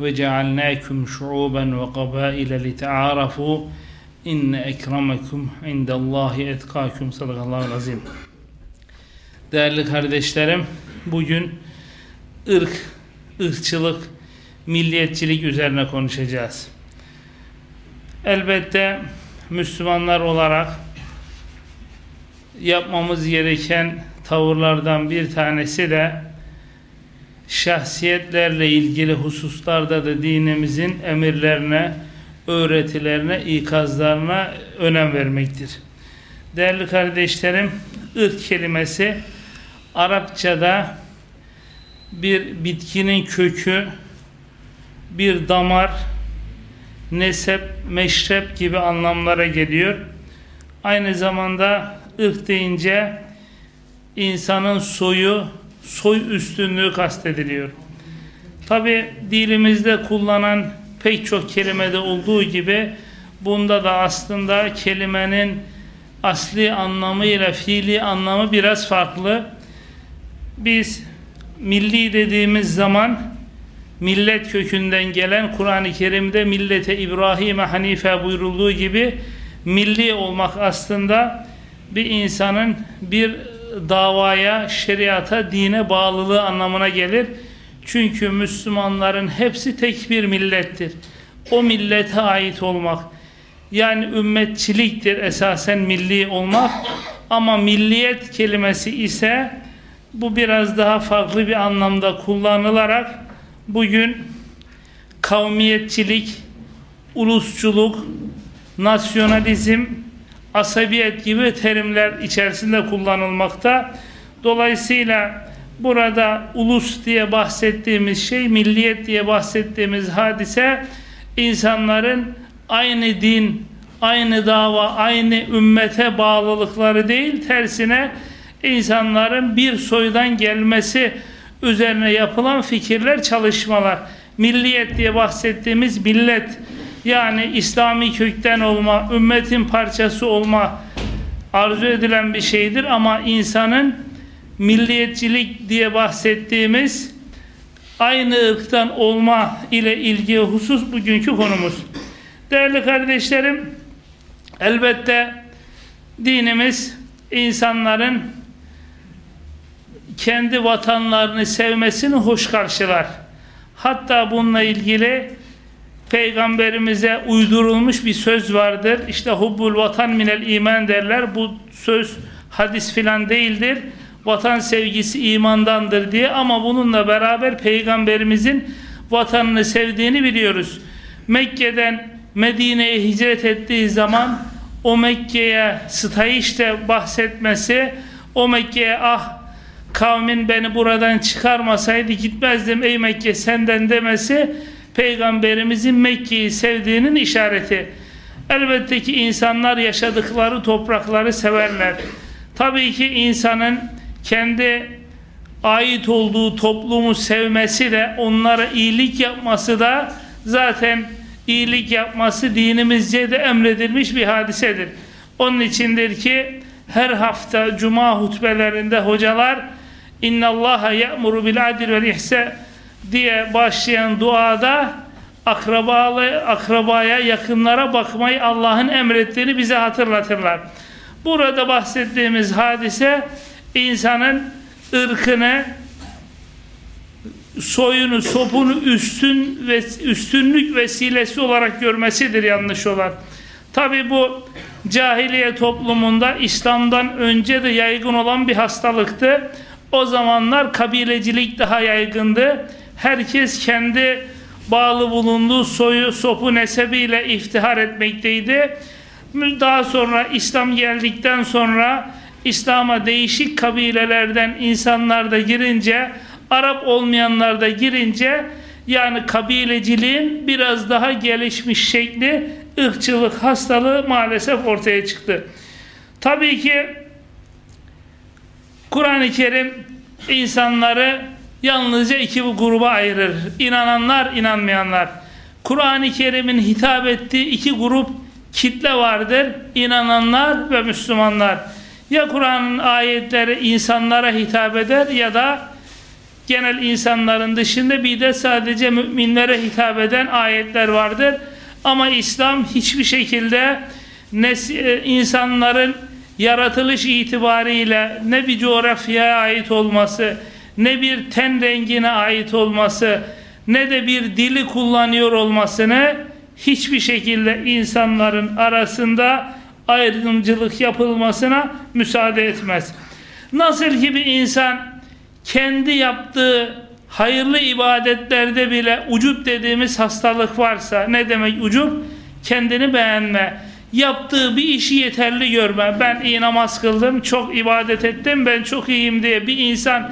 وجعلناكم شعوبا وقبائل لتعارفوا إن أكرمكم عند الله أتقاكم صدق الله العظيم Değerli kardeşlerim, bugün ırk, ırkçılık, milliyetçilik üzerine konuşacağız. Elbette Müslümanlar olarak yapmamız gereken tavırlardan bir tanesi de şahsiyetlerle ilgili hususlarda da dinimizin emirlerine, öğretilerine, ikazlarına önem vermektir. Değerli kardeşlerim, ırk kelimesi Arapçada bir bitkinin kökü, bir damar, nesep, meşrep gibi anlamlara geliyor. Aynı zamanda ırk deyince insanın soyu, soy üstünlüğü kastediliyor. Tabi dilimizde kullanan pek çok kelimede olduğu gibi bunda da aslında kelimenin asli anlamıyla fiili anlamı biraz farklı. Biz milli dediğimiz zaman millet kökünden gelen Kur'an-ı Kerim'de millete İbrahim'e Hanife buyurulduğu gibi milli olmak aslında bir insanın bir davaya, şeriata, dine bağlılığı anlamına gelir. Çünkü Müslümanların hepsi tek bir millettir. O millete ait olmak. Yani ümmetçiliktir esasen milli olmak. Ama milliyet kelimesi ise bu biraz daha farklı bir anlamda kullanılarak bugün kavmiyetçilik, ulusçuluk, nasyonalizm, asabiyet gibi terimler içerisinde kullanılmakta. Dolayısıyla burada ulus diye bahsettiğimiz şey, milliyet diye bahsettiğimiz hadise insanların aynı din, aynı dava, aynı ümmete bağlılıkları değil, tersine insanların bir soydan gelmesi üzerine yapılan fikirler, çalışmalar. Milliyet diye bahsettiğimiz millet, yani İslami kökten olma, ümmetin parçası olma arzu edilen bir şeydir ama insanın milliyetçilik diye bahsettiğimiz aynı ırktan olma ile ilgili husus bugünkü konumuz. Değerli kardeşlerim, elbette dinimiz insanların kendi vatanlarını sevmesini hoş karşılar. Hatta bununla ilgili peygamberimize uydurulmuş bir söz vardır. İşte hubbul vatan minel iman derler. Bu söz hadis filan değildir. Vatan sevgisi imandandır diye ama bununla beraber peygamberimizin vatanını sevdiğini biliyoruz. Mekke'den Medine'ye hicret ettiği zaman o Mekke'ye stayişte bahsetmesi, o Mekke'ye ah kavmin beni buradan çıkarmasaydı gitmezdim ey Mekke senden demesi Peygamberimizin Mekke'yi sevdiğinin işareti. Elbette ki insanlar yaşadıkları toprakları severler. Tabii ki insanın kendi ait olduğu toplumu sevmesi de onlara iyilik yapması da zaten iyilik yapması dinimizce de emredilmiş bir hadisedir. Onun içindir ki her hafta cuma hutbelerinde hocalar inna Allaha ya'muru bil adil vel ihsan diye başlayan duada akrabalı, akrabaya, yakınlara bakmayı Allah'ın emrettiğini bize hatırlatırlar. Burada bahsettiğimiz hadise insanın ırkını, soyunu, sopunu üstün ve üstünlük vesilesi olarak görmesidir yanlış olan. Tabi bu cahiliye toplumunda İslam'dan önce de yaygın olan bir hastalıktı. O zamanlar kabilecilik daha yaygındı herkes kendi bağlı bulunduğu soyu, sopu, nesebiyle iftihar etmekteydi. Daha sonra İslam geldikten sonra İslam'a değişik kabilelerden insanlar da girince, Arap olmayanlar da girince Yani kabileciliğin biraz daha gelişmiş şekli ırkçılık hastalığı maalesef ortaya çıktı. Tabii ki Kur'an-ı Kerim insanları yalnızca iki gruba ayırır. İnananlar, inanmayanlar. Kur'an-ı Kerim'in hitap ettiği iki grup kitle vardır. İnananlar ve Müslümanlar. Ya Kur'an'ın ayetleri insanlara hitap eder ya da genel insanların dışında bir de sadece müminlere hitap eden ayetler vardır. Ama İslam hiçbir şekilde e, insanların yaratılış itibariyle ne bir coğrafyaya ait olması, ne bir ten rengine ait olması, ne de bir dili kullanıyor olmasını hiçbir şekilde insanların arasında ayrımcılık yapılmasına müsaade etmez. Nasıl ki bir insan kendi yaptığı hayırlı ibadetlerde bile ucup dediğimiz hastalık varsa ne demek ucup? Kendini beğenme. Yaptığı bir işi yeterli görme. Ben iyi namaz kıldım, çok ibadet ettim, ben çok iyiyim diye bir insan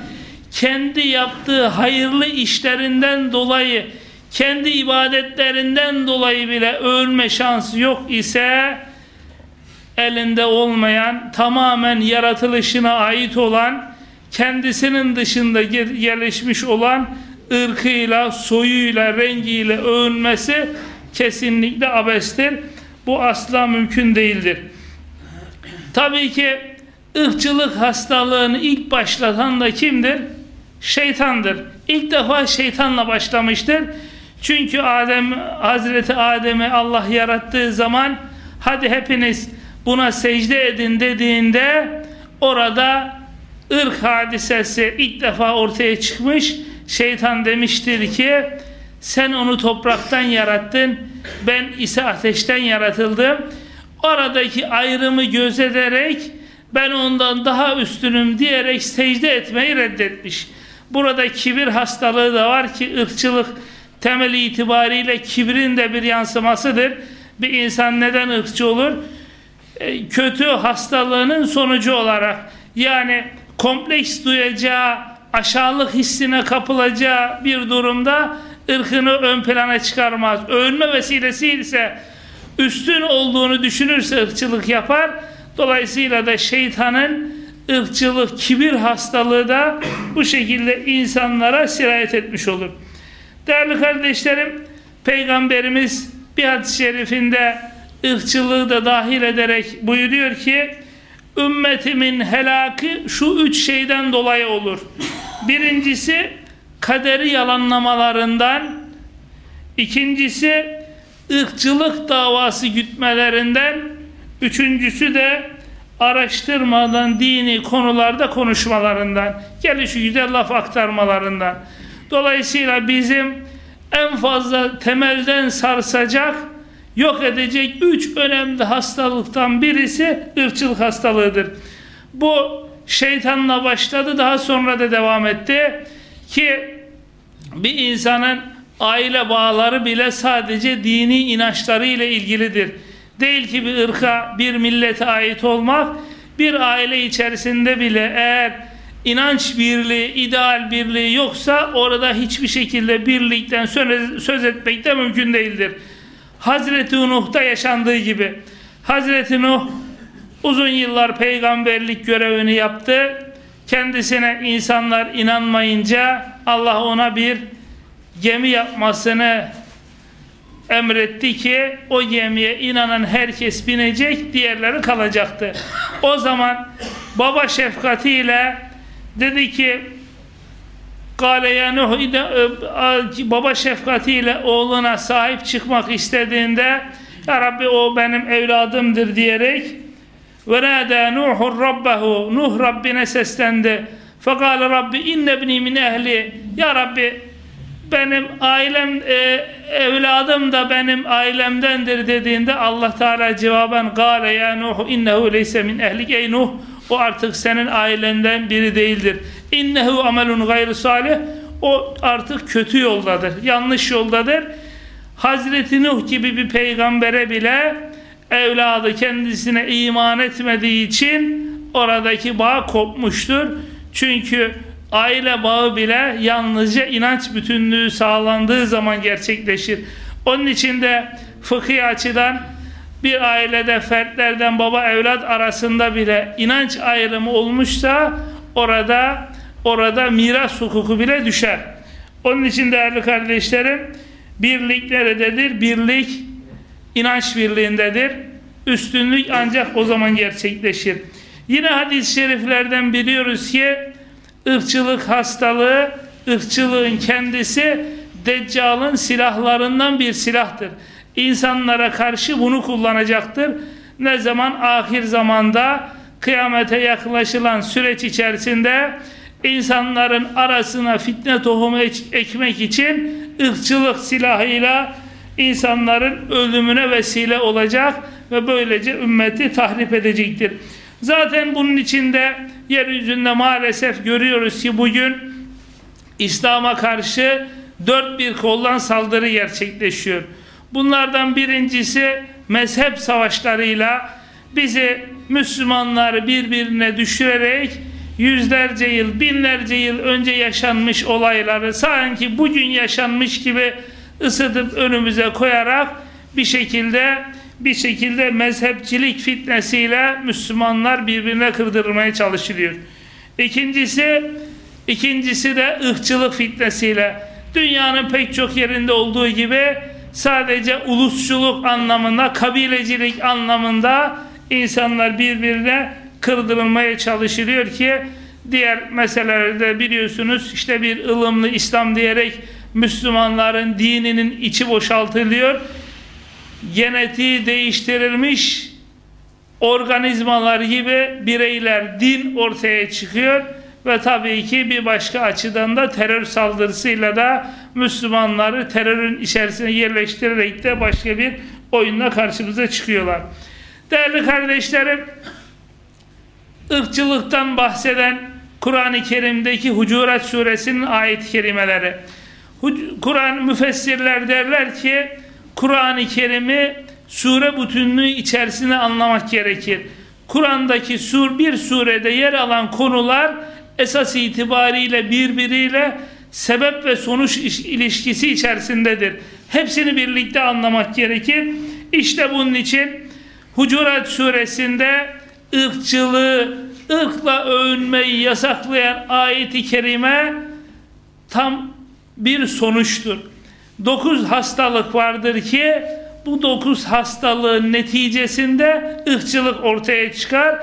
kendi yaptığı hayırlı işlerinden dolayı kendi ibadetlerinden dolayı bile ölme şansı yok ise elinde olmayan tamamen yaratılışına ait olan kendisinin dışında gelişmiş olan ırkıyla, soyuyla, rengiyle övünmesi kesinlikle abestir. Bu asla mümkün değildir. Tabii ki ırkçılık hastalığını ilk başlatan da kimdir? Şeytandır. İlk defa şeytanla başlamıştır. Çünkü Adem Hazreti Adem'i Allah yarattığı zaman hadi hepiniz buna secde edin dediğinde orada ırk hadisesi ilk defa ortaya çıkmış. Şeytan demiştir ki sen onu topraktan yarattın ben ise ateşten yaratıldım. Oradaki ayrımı gözederek ben ondan daha üstünüm diyerek secde etmeyi reddetmiş. Burada kibir hastalığı da var ki ırkçılık temeli itibariyle kibrin de bir yansımasıdır. Bir insan neden ırkçı olur? E, kötü hastalığının sonucu olarak yani kompleks duyacağı, aşağılık hissine kapılacağı bir durumda ırkını ön plana çıkarmaz. Övünme vesilesi ise üstün olduğunu düşünürse ırkçılık yapar. Dolayısıyla da şeytanın ırkçılık, kibir hastalığı da bu şekilde insanlara sirayet etmiş olur. Değerli kardeşlerim, Peygamberimiz bir hadis-i şerifinde ırkçılığı da dahil ederek buyuruyor ki ümmetimin helakı şu üç şeyden dolayı olur. Birincisi kaderi yalanlamalarından ikincisi ırkçılık davası gütmelerinden üçüncüsü de araştırmadan dini konularda konuşmalarından gelişi güzel laf aktarmalarından dolayısıyla bizim en fazla temelden sarsacak yok edecek üç önemli hastalıktan birisi ırkçılık hastalığıdır. Bu şeytanla başladı daha sonra da devam etti ki bir insanın aile bağları bile sadece dini inançları ile ilgilidir. Değil ki bir ırka, bir millete ait olmak, bir aile içerisinde bile eğer inanç birliği, ideal birliği yoksa orada hiçbir şekilde birlikten söz etmek de mümkün değildir. Hazreti Nuh'ta yaşandığı gibi Hazreti Nuh uzun yıllar peygamberlik görevini yaptı. Kendisine insanlar inanmayınca Allah ona bir gemi yapmasını emretti ki o gemiye inanan herkes binecek, diğerleri kalacaktı. O zaman baba şefkatiyle dedi ki Kale Nuh e, baba şefkatiyle oğluna sahip çıkmak istediğinde Ya Rabbi o benim evladımdır diyerek ve nâdâ Nuhur Rabbehu Nuh Rabbine seslendi. Fekâle Rabbi innebni min ehli Ya Rabbi benim ailem e, evladım da benim ailemdendir dediğinde Allah Teala cevaben gâle ya Nuh innehu leyse min ehlik ey Nuh o artık senin ailenden biri değildir. İnnehu amelun gayrı salih o artık kötü yoldadır. Yanlış yoldadır. Hazreti Nuh gibi bir peygambere bile evladı kendisine iman etmediği için oradaki bağ kopmuştur. Çünkü aile bağı bile yalnızca inanç bütünlüğü sağlandığı zaman gerçekleşir. Onun için de fıkhi açıdan bir ailede fertlerden baba evlat arasında bile inanç ayrımı olmuşsa orada orada miras hukuku bile düşer. Onun için değerli kardeşlerim birlik nerededir? Birlik inanç birliğindedir. Üstünlük ancak o zaman gerçekleşir. Yine hadis-i şeriflerden biliyoruz ki ırkçılık hastalığı, ırkçılığın kendisi Deccal'ın silahlarından bir silahtır. İnsanlara karşı bunu kullanacaktır. Ne zaman? Ahir zamanda kıyamete yaklaşılan süreç içerisinde insanların arasına fitne tohumu ekmek için ırkçılık silahıyla insanların ölümüne vesile olacak ve böylece ümmeti tahrip edecektir. Zaten bunun içinde yeryüzünde maalesef görüyoruz ki bugün İslam'a karşı dört bir koldan saldırı gerçekleşiyor. Bunlardan birincisi mezhep savaşlarıyla bizi Müslümanları birbirine düşürerek yüzlerce yıl, binlerce yıl önce yaşanmış olayları sanki bugün yaşanmış gibi ısıtıp önümüze koyarak bir şekilde bir şekilde mezhepçilik fitnesiyle Müslümanlar birbirine kırdırmaya çalışılıyor. İkincisi ikincisi de ırkçılık fitnesiyle dünyanın pek çok yerinde olduğu gibi sadece ulusçuluk anlamında, kabilecilik anlamında insanlar birbirine kırdırılmaya çalışılıyor ki diğer meselelerde biliyorsunuz işte bir ılımlı İslam diyerek Müslümanların dininin içi boşaltılıyor. Genetiği değiştirilmiş organizmalar gibi bireyler din ortaya çıkıyor ve tabii ki bir başka açıdan da terör saldırısıyla da Müslümanları terörün içerisine yerleştirerek de başka bir oyunla karşımıza çıkıyorlar. Değerli kardeşlerim, ırkçılıktan bahseden Kur'an-ı Kerim'deki Hucurat suresinin ayet-i kerimeleri. Kur'an müfessirler derler ki Kur'an-ı Kerim'i sure bütünlüğü içerisine anlamak gerekir. Kur'an'daki sur bir surede yer alan konular esas itibariyle birbiriyle sebep ve sonuç ilişkisi içerisindedir. Hepsini birlikte anlamak gerekir. İşte bunun için Hucurat suresinde ırkçılığı, ırkla övünmeyi yasaklayan ayeti kerime tam bir sonuçtur. Dokuz hastalık vardır ki bu dokuz hastalığın neticesinde ırkçılık ortaya çıkar.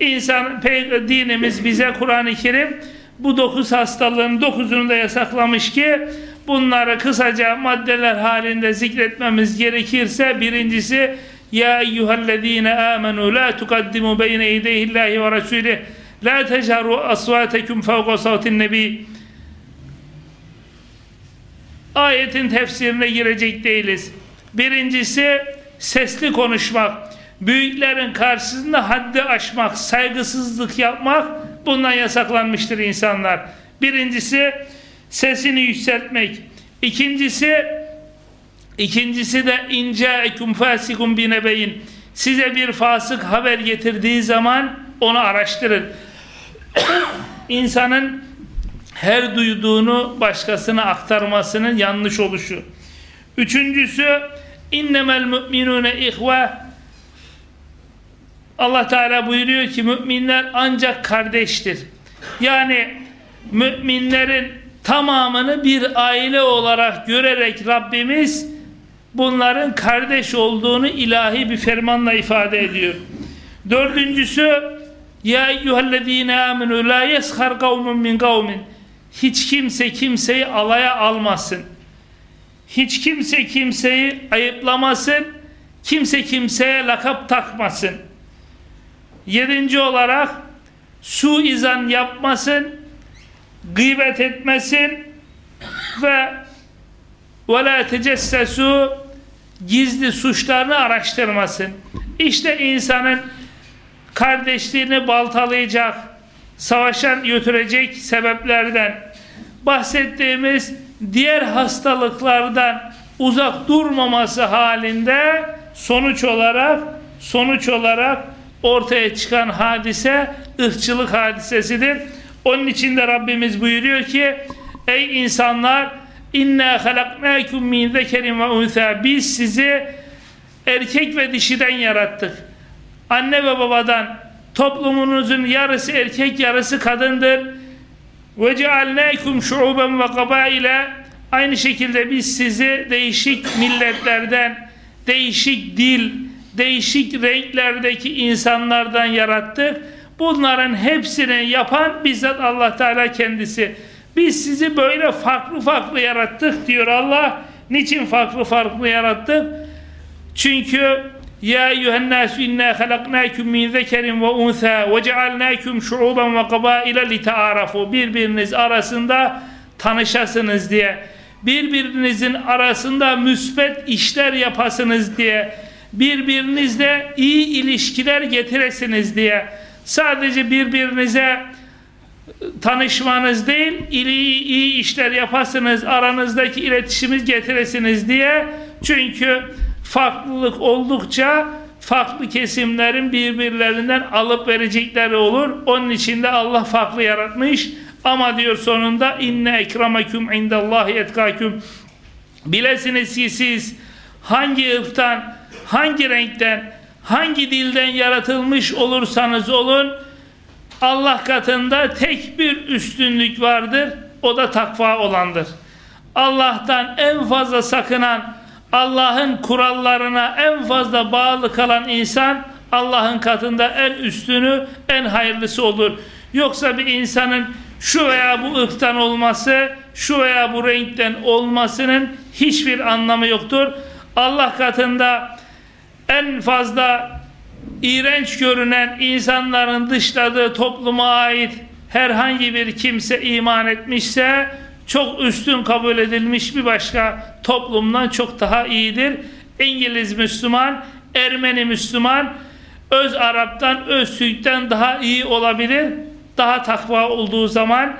İnsan, dinimiz bize Kur'an-ı Kerim bu dokuz hastalığın dokuzunu da yasaklamış ki bunları kısaca maddeler halinde zikretmemiz gerekirse birincisi ya eyyühellezine amenu la tukaddimu beyne ideyhillahi ve rasulih la tecaru asvatekum fevqa savtin nebi ayetin tefsirine girecek değiliz. Birincisi sesli konuşmak, büyüklerin karşısında haddi aşmak, saygısızlık yapmak bundan yasaklanmıştır insanlar. Birincisi sesini yükseltmek. İkincisi ikincisi de ince ekum fasikum binebeyin. Size bir fasık haber getirdiği zaman onu araştırın. İnsanın her duyduğunu başkasına aktarmasının yanlış oluşu. Üçüncüsü innemel müminune ihve Allah Teala buyuruyor ki müminler ancak kardeştir. Yani müminlerin tamamını bir aile olarak görerek Rabbimiz bunların kardeş olduğunu ilahi bir fermanla ifade ediyor. Dördüncüsü Ya eyyühellezine aminu la yeshar kavmun min kavmin hiç kimse kimseyi alaya almasın. Hiç kimse kimseyi ayıplamasın. Kimse kimseye lakap takmasın. Yedinci olarak su izan yapmasın. Gıybet etmesin. Ve ve la gizli suçlarını araştırmasın. İşte insanın kardeşliğini baltalayacak, savaşan götürecek sebeplerden bahsettiğimiz diğer hastalıklardan uzak durmaması halinde sonuç olarak sonuç olarak ortaya çıkan hadise ırkçılık hadisesidir. Onun için de Rabbimiz buyuruyor ki ey insanlar inna halaknakum min zekerin ve unsa biz sizi erkek ve dişiden yarattık. Anne ve babadan toplumunuzun yarısı erkek yarısı kadındır. Ve cealnâkum şuuben ve kabaile aynı şekilde biz sizi değişik milletlerden, değişik dil, değişik renklerdeki insanlardan yarattık. Bunların hepsini yapan bizzat Allah Teala kendisi. Biz sizi böyle farklı farklı yarattık diyor Allah. Niçin farklı farklı yarattık? Çünkü ya eyyühen nasu inna halaknakum min zekerin ve unsa ve cealnakum şuuben ve kabaile li taarafu birbiriniz arasında tanışasınız diye birbirinizin arasında müsbet işler yapasınız diye birbirinizle iyi ilişkiler getiresiniz diye. Sadece birbirinize tanışmanız değil iyi, iyi işler yapasınız aranızdaki iletişimi getiresiniz diye. Çünkü farklılık oldukça farklı kesimlerin birbirlerinden alıp verecekleri olur. Onun için de Allah farklı yaratmış. Ama diyor sonunda inne ekramakum indallahi etkakum. Bilesiniz ki siz hangi ırktan, hangi renkten, hangi dilden yaratılmış olursanız olun Allah katında tek bir üstünlük vardır. O da takva olandır. Allah'tan en fazla sakınan Allah'ın kurallarına en fazla bağlı kalan insan Allah'ın katında en üstünü, en hayırlısı olur. Yoksa bir insanın şu veya bu ırktan olması, şu veya bu renkten olmasının hiçbir anlamı yoktur. Allah katında en fazla iğrenç görünen insanların dışladığı topluma ait herhangi bir kimse iman etmişse çok üstün kabul edilmiş bir başka toplumdan çok daha iyidir. İngiliz Müslüman, Ermeni Müslüman, öz Arap'tan, öz Türk'ten daha iyi olabilir. Daha takva olduğu zaman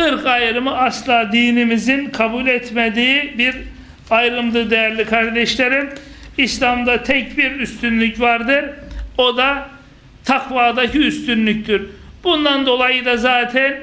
ırk ayrımı asla dinimizin kabul etmediği bir ayrımdır değerli kardeşlerim. İslam'da tek bir üstünlük vardır. O da takvadaki üstünlüktür. Bundan dolayı da zaten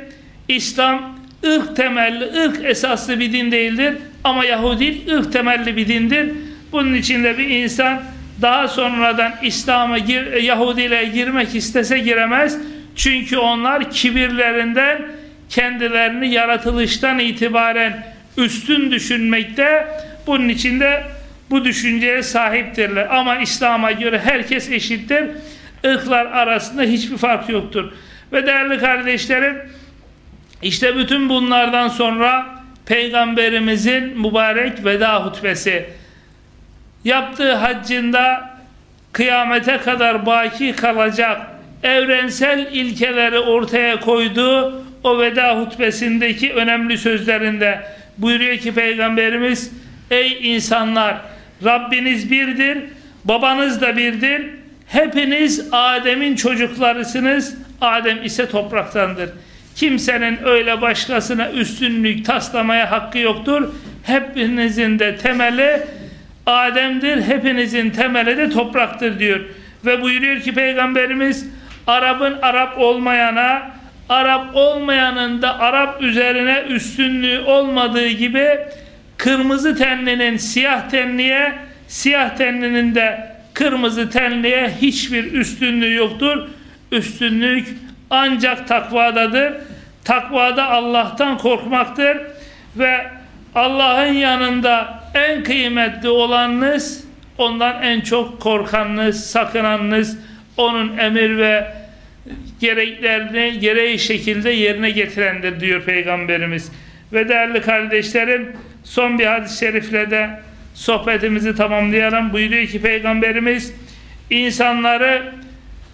İslam ırk temelli, ırk esaslı bir din değildir. Ama Yahudi ırk temelli bir dindir. Bunun için de bir insan daha sonradan İslam'a gir, Yahudiliğe girmek istese giremez. Çünkü onlar kibirlerinden kendilerini yaratılıştan itibaren üstün düşünmekte. Bunun için de bu düşünceye sahiptirler. Ama İslam'a göre herkes eşittir. Irklar arasında hiçbir fark yoktur. Ve değerli kardeşlerim, işte bütün bunlardan sonra Peygamberimizin mübarek veda hutbesi. Yaptığı haccında kıyamete kadar baki kalacak evrensel ilkeleri ortaya koyduğu o veda hutbesindeki önemli sözlerinde buyuruyor ki Peygamberimiz ey insanlar Rabbiniz birdir babanız da birdir hepiniz Adem'in çocuklarısınız. Adem ise topraktandır Kimsenin öyle başkasına üstünlük taslamaya hakkı yoktur. Hepinizin de temeli Adem'dir. Hepinizin temeli de topraktır diyor. Ve buyuruyor ki Peygamberimiz Arap'ın Arap olmayana Arap olmayanın da Arap üzerine üstünlüğü olmadığı gibi kırmızı tenlinin siyah tenliye siyah tenlinin de kırmızı tenliye hiçbir üstünlüğü yoktur. Üstünlük ancak takvadadır. Takvada Allah'tan korkmaktır ve Allah'ın yanında en kıymetli olanınız ondan en çok korkanınız, sakınanınız onun emir ve gereklerini gereği şekilde yerine getirendir diyor Peygamberimiz. Ve değerli kardeşlerim son bir hadis-i şerifle de sohbetimizi tamamlayalım. Buyuruyor ki Peygamberimiz insanları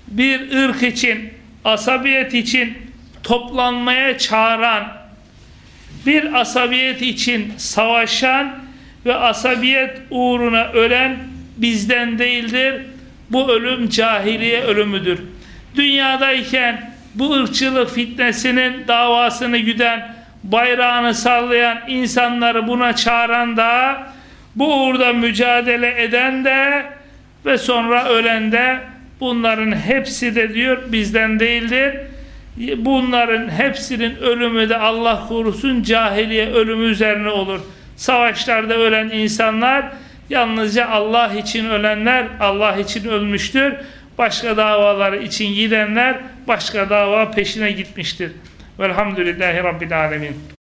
bir ırk için asabiyet için toplanmaya çağıran, bir asabiyet için savaşan ve asabiyet uğruna ölen bizden değildir. Bu ölüm cahiliye ölümüdür. Dünyadayken bu ırkçılık fitnesinin davasını güden, bayrağını sallayan insanları buna çağıran da, bu uğurda mücadele eden de ve sonra ölen de Bunların hepsi de diyor bizden değildir. Bunların hepsinin ölümü de Allah korusun cahiliye ölümü üzerine olur. Savaşlarda ölen insanlar yalnızca Allah için ölenler Allah için ölmüştür. Başka davaları için gidenler başka dava peşine gitmiştir. Velhamdülillahi Rabbil Alemin.